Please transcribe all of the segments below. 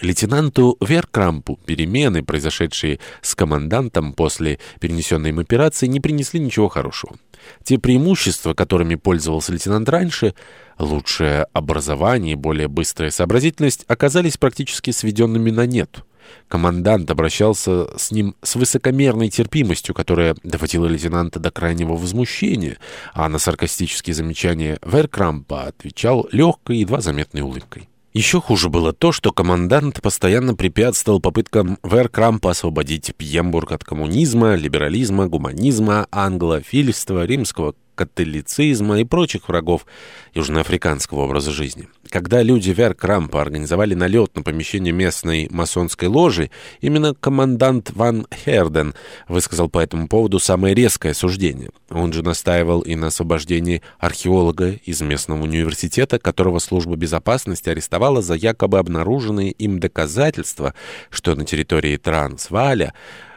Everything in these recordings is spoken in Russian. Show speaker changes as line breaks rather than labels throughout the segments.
Лейтенанту Веркрампу перемены, произошедшие с командантом после перенесенной им операции, не принесли ничего хорошего. Те преимущества, которыми пользовался лейтенант раньше, лучшее образование и более быстрая сообразительность, оказались практически сведенными на нет. Командант обращался с ним с высокомерной терпимостью, которая доводила лейтенанта до крайнего возмущения, а на саркастические замечания Веркрампа отвечал легкой, едва заметной улыбкой. Еще хуже было то, что командант постоянно препятствовал попыткам Веркрампа освободить Пьембург от коммунизма, либерализма, гуманизма, англофильства, римского католицизма и прочих врагов южноафриканского образа жизни. Когда люди веркрампа организовали налет на помещение местной масонской ложи, именно командант Ван Херден высказал по этому поводу самое резкое суждение. Он же настаивал и на освобождении археолога из местного университета, которого служба безопасности арестовала за якобы обнаруженные им доказательства, что на территории Трансваля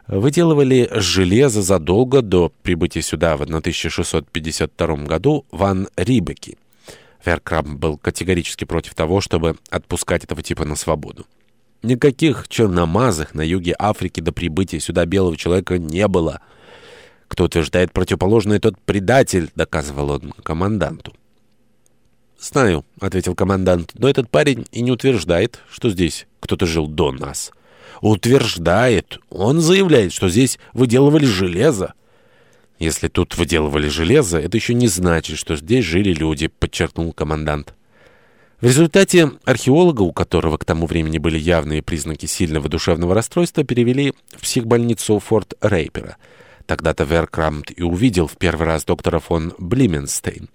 выделывали железо задолго до прибытия сюда в 1652 году Ван Рибеки. Веркрам был категорически против того, чтобы отпускать этого типа на свободу. Никаких черномазых на юге Африки до прибытия сюда белого человека не было. Кто утверждает противоположное, тот предатель, доказывал он команданту. «Знаю», — ответил командант, — «но этот парень и не утверждает, что здесь кто-то жил до нас» утверждает, он заявляет, что здесь выделывали железо. Если тут выделывали железо, это еще не значит, что здесь жили люди, подчеркнул командант. В результате археолога, у которого к тому времени были явные признаки сильного душевного расстройства, перевели в психбольницу Форт Рейпера. Тогда-то Веркрамт и увидел в первый раз доктора фон Блименстейн.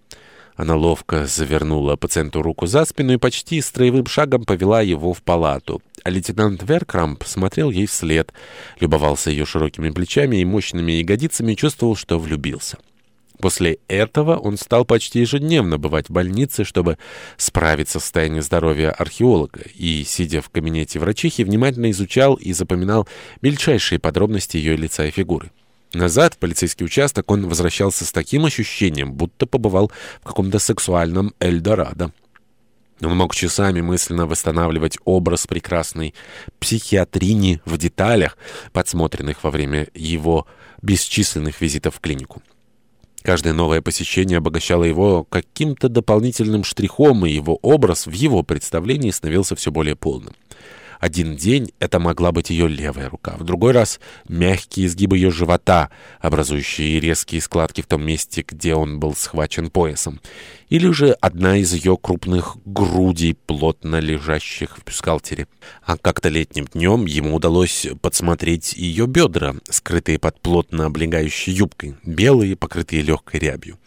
Она ловко завернула пациенту руку за спину и почти строевым шагом повела его в палату. А лейтенант Веркрамп смотрел ей вслед, любовался ее широкими плечами и мощными ягодицами и чувствовал, что влюбился. После этого он стал почти ежедневно бывать в больнице, чтобы справиться с состоянием здоровья археолога, и, сидя в кабинете врачихи, внимательно изучал и запоминал мельчайшие подробности ее лица и фигуры. Назад в полицейский участок он возвращался с таким ощущением, будто побывал в каком-то сексуальном Эльдорадо. Он мог часами мысленно восстанавливать образ прекрасной психиатрини в деталях, подсмотренных во время его бесчисленных визитов в клинику. Каждое новое посещение обогащало его каким-то дополнительным штрихом, и его образ в его представлении становился все более полным. Один день это могла быть ее левая рука, в другой раз мягкие изгибы ее живота, образующие резкие складки в том месте, где он был схвачен поясом, или же одна из ее крупных грудей, плотно лежащих в бюстгальтере. А как-то летним днем ему удалось подсмотреть ее бедра, скрытые под плотно облегающей юбкой, белые, покрытые легкой рябью.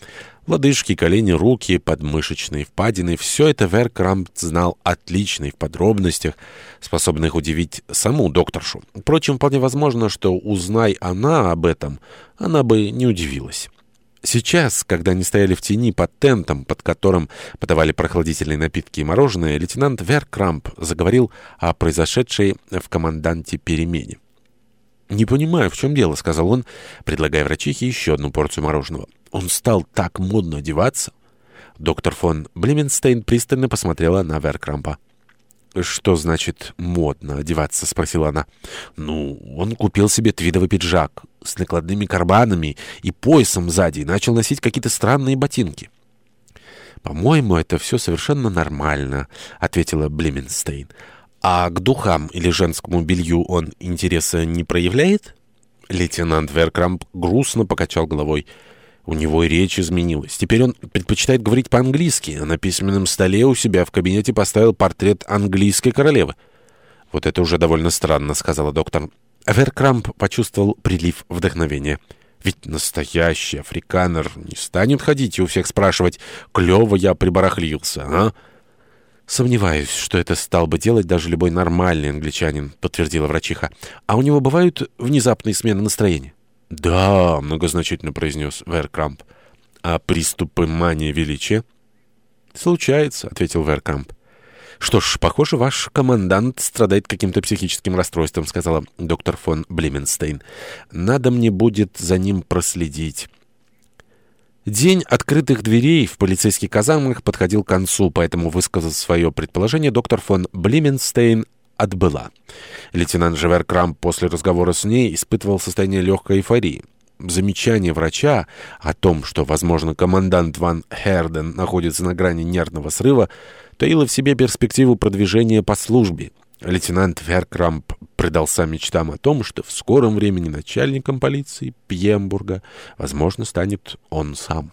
Лодыжки, колени, руки, подмышечные впадины — все это Веркрамп знал отлично и в подробностях, способных удивить саму докторшу. Впрочем, вполне возможно, что узнай она об этом, она бы не удивилась. Сейчас, когда они стояли в тени под тентом, под которым подавали прохладительные напитки и мороженое, лейтенант Веркрамп заговорил о произошедшей в команданте перемене. «Не понимаю, в чем дело», — сказал он, предлагая врачихе еще одну порцию мороженого. Он стал так модно одеваться. Доктор фон Блеменстейн пристально посмотрела на Веркрампа. «Что значит модно одеваться?» — спросила она. «Ну, он купил себе твидовый пиджак с накладными карманами и поясом сзади и начал носить какие-то странные ботинки». «По-моему, это все совершенно нормально», — ответила Блеменстейн. «А к духам или женскому белью он интереса не проявляет?» Лейтенант Веркрамп грустно покачал головой. У него речь изменилась. Теперь он предпочитает говорить по-английски, а на письменном столе у себя в кабинете поставил портрет английской королевы. «Вот это уже довольно странно», — сказала доктор. Веркрамп почувствовал прилив вдохновения. «Ведь настоящий африканер не станет ходить и у всех спрашивать, клево я прибарахлился, а?» «Сомневаюсь, что это стал бы делать даже любой нормальный англичанин», — подтвердила врачиха. «А у него бывают внезапные смены настроения?» «Да», — многозначительно произнес Веркрамп. «А приступы мании величия?» «Случается», — ответил Веркрамп. «Что ж, похоже, ваш командант страдает каким-то психическим расстройством», — сказала доктор фон Блименстейн. «Надо мне будет за ним проследить». День открытых дверей в полицейских казармах подходил к концу, поэтому, высказав свое предположение, доктор фон Блименстейн отбыла. Лейтенант Живер Крамп после разговора с ней испытывал состояние легкой эйфории. Замечание врача о том, что, возможно, командант Ван Херден находится на грани нервного срыва, таило в себе перспективу продвижения по службе. Лейтенант Веркрамп предался мечтам о том, что в скором времени начальником полиции Пьембурга, возможно, станет он сам.